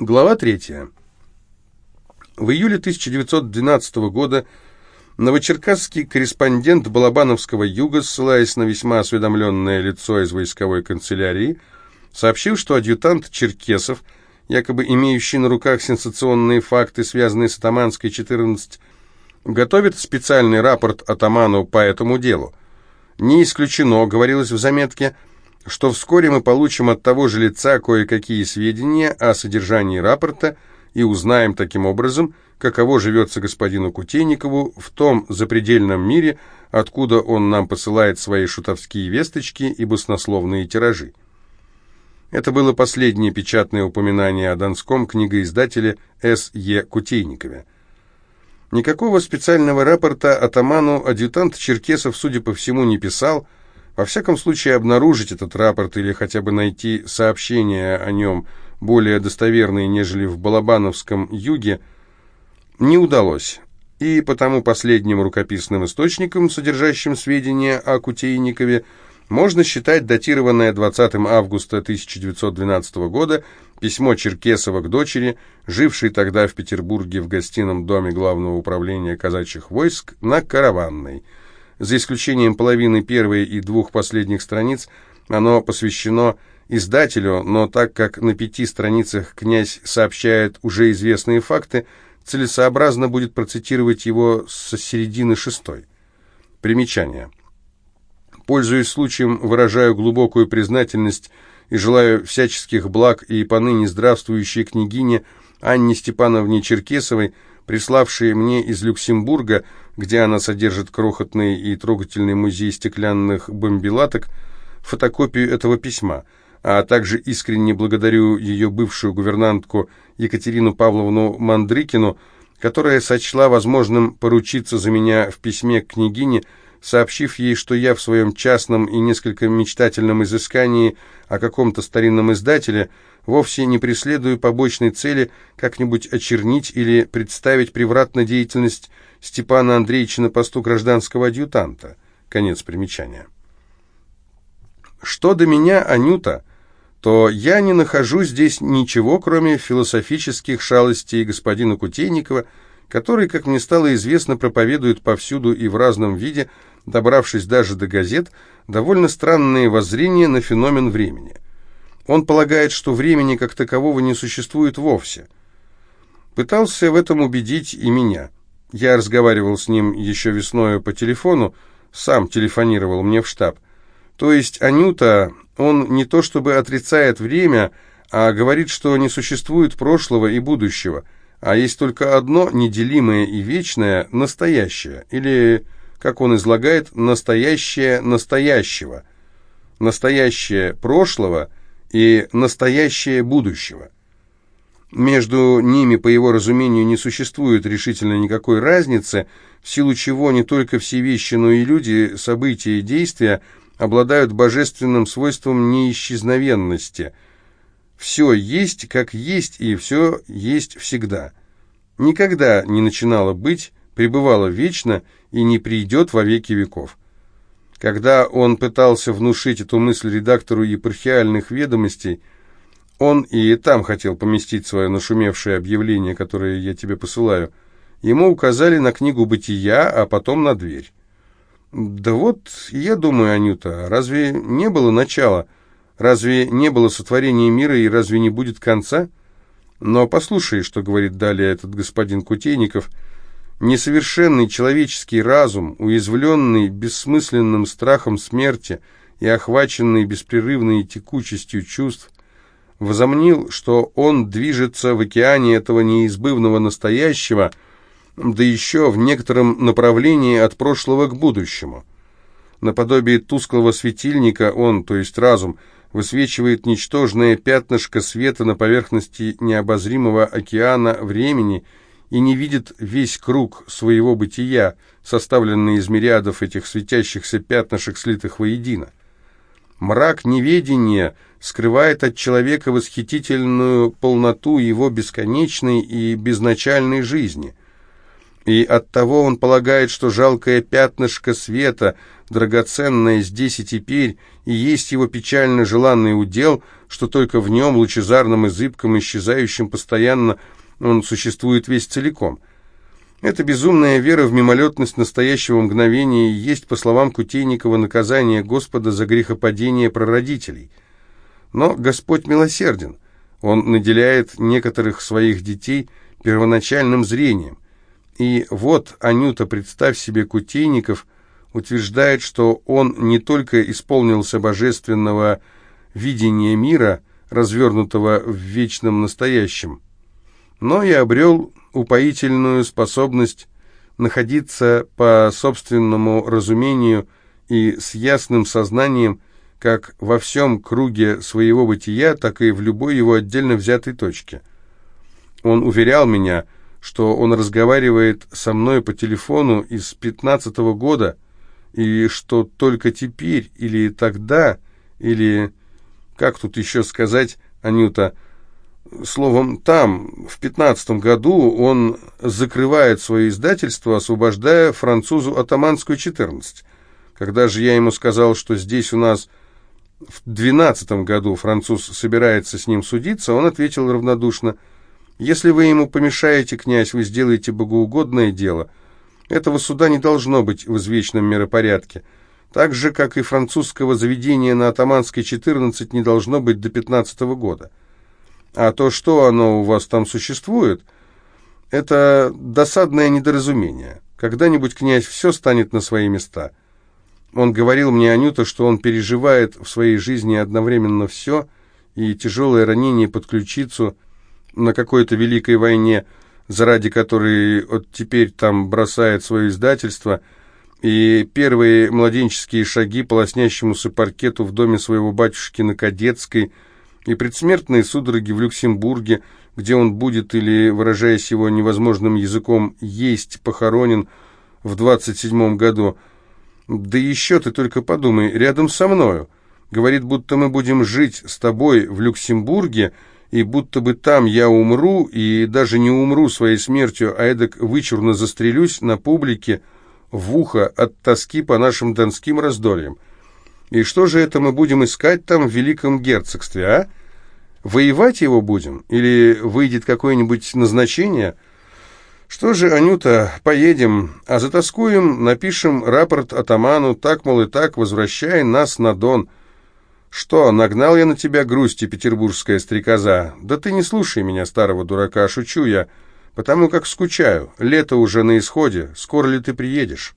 Глава 3. В июле 1912 года новочеркасский корреспондент Балабановского юга, ссылаясь на весьма осведомленное лицо из войсковой канцелярии, сообщил, что адъютант Черкесов, якобы имеющий на руках сенсационные факты, связанные с Атаманской 14, готовит специальный рапорт атаману по этому делу. Не исключено, говорилось в заметке, что вскоре мы получим от того же лица кое-какие сведения о содержании рапорта и узнаем таким образом, каково живется господину Кутейникову в том запредельном мире, откуда он нам посылает свои шутовские весточки и баснословные тиражи. Это было последнее печатное упоминание о донском книгоиздателе С. Е. Кутейникове. Никакого специального рапорта атаману адъютант Черкесов, судя по всему, не писал, во всяком случае, обнаружить этот рапорт или хотя бы найти сообщения о нем более достоверные, нежели в Балабановском юге, не удалось. И потому последним рукописным источником, содержащим сведения о Кутейникове, можно считать датированное 20 августа 1912 года письмо Черкесова к дочери, жившей тогда в Петербурге в гостином доме Главного управления казачьих войск на Караванной – за исключением половины первой и двух последних страниц, оно посвящено издателю, но так как на пяти страницах князь сообщает уже известные факты, целесообразно будет процитировать его со середины шестой. Примечание. Пользуясь случаем, выражаю глубокую признательность и желаю всяческих благ и поныне здравствующей княгине Анне Степановне Черкесовой, приславшей мне из Люксембурга где она содержит крохотный и трогательный музей стеклянных бомбилаток, фотокопию этого письма, а также искренне благодарю ее бывшую гувернантку Екатерину Павловну Мандрыкину, которая сочла возможным поручиться за меня в письме к княгине, сообщив ей, что я в своем частном и несколько мечтательном изыскании о каком-то старинном издателе вовсе не преследую побочной цели как-нибудь очернить или представить превратно деятельность Степана Андреевича на посту гражданского адъютанта. Конец примечания. Что до меня, Анюта, то я не нахожу здесь ничего, кроме философических шалостей господина Кутейникова, который, как мне стало известно, проповедует повсюду и в разном виде, добравшись даже до газет, довольно странные воззрения на феномен времени. Он полагает, что времени как такового не существует вовсе. Пытался в этом убедить и меня – я разговаривал с ним еще весною по телефону, сам телефонировал мне в штаб. То есть Анюта, он не то чтобы отрицает время, а говорит, что не существует прошлого и будущего, а есть только одно неделимое и вечное – настоящее, или, как он излагает, настоящее настоящего, настоящее прошлого и настоящее будущего – между ними, по его разумению, не существует решительно никакой разницы, в силу чего не только все вещи, но и люди, события и действия обладают божественным свойством неисчезновенности. Все есть, как есть, и все есть всегда. Никогда не начинало быть, пребывало вечно и не придет во веки веков. Когда он пытался внушить эту мысль редактору епархиальных ведомостей, он и там хотел поместить свое нашумевшее объявление, которое я тебе посылаю. Ему указали на книгу «Бытия», а потом на дверь. Да вот, я думаю, Анюта, разве не было начала? Разве не было сотворения мира и разве не будет конца? Но послушай, что говорит далее этот господин Кутейников. Несовершенный человеческий разум, уязвленный бессмысленным страхом смерти и охваченный беспрерывной текучестью чувств, возомнил, что он движется в океане этого неизбывного настоящего, да еще в некотором направлении от прошлого к будущему. Наподобие тусклого светильника он, то есть разум, высвечивает ничтожное пятнышко света на поверхности необозримого океана времени и не видит весь круг своего бытия, составленный из мириадов этих светящихся пятнышек, слитых воедино. Мрак неведения скрывает от человека восхитительную полноту его бесконечной и безначальной жизни. И оттого он полагает, что жалкое пятнышко света драгоценное здесь и теперь, и есть его печально желанный удел, что только в нем, лучезарном и зыбком, исчезающем постоянно, он существует весь целиком. Эта безумная вера в мимолетность настоящего мгновения есть, по словам Кутейникова, наказание Господа за грехопадение прародителей. Но Господь милосерден. Он наделяет некоторых своих детей первоначальным зрением. И вот, Анюта, представь себе, Кутейников утверждает, что он не только исполнился божественного видения мира, развернутого в вечном настоящем, но и обрел упоительную способность находиться по собственному разумению и с ясным сознанием как во всем круге своего бытия, так и в любой его отдельно взятой точке. Он уверял меня, что он разговаривает со мной по телефону из пятнадцатого года, и что только теперь или тогда, или, как тут еще сказать, Анюта, словом, там, в пятнадцатом году, он закрывает свое издательство, освобождая французу атаманскую 14. Когда же я ему сказал, что здесь у нас в двенадцатом году француз собирается с ним судиться, он ответил равнодушно – если вы ему помешаете, князь, вы сделаете богоугодное дело. Этого суда не должно быть в извечном миропорядке. Так же, как и французского заведения на Атаманской 14 не должно быть до 15 -го года. А то, что оно у вас там существует, это досадное недоразумение. Когда-нибудь, князь, все станет на свои места. Он говорил мне, Анюта, что он переживает в своей жизни одновременно все, и тяжелое ранение под ключицу – на какой-то великой войне, заради которой вот теперь там бросает свое издательство, и первые младенческие шаги по лоснящемуся паркету в доме своего батюшки на Кадетской, и предсмертные судороги в Люксембурге, где он будет, или, выражаясь его невозможным языком, есть похоронен в 27 году. Да еще ты только подумай, рядом со мною. Говорит, будто мы будем жить с тобой в Люксембурге, и будто бы там я умру, и даже не умру своей смертью, а эдак вычурно застрелюсь на публике в ухо от тоски по нашим донским раздольям. И что же это мы будем искать там в Великом Герцогстве, а? Воевать его будем? Или выйдет какое-нибудь назначение? Что же, Анюта, поедем, а затаскуем, напишем рапорт атаману, так, мол, и так, возвращай нас на Дон». «Что, нагнал я на тебя грусти, петербургская стрекоза? Да ты не слушай меня, старого дурака, шучу я, потому как скучаю. Лето уже на исходе, скоро ли ты приедешь?»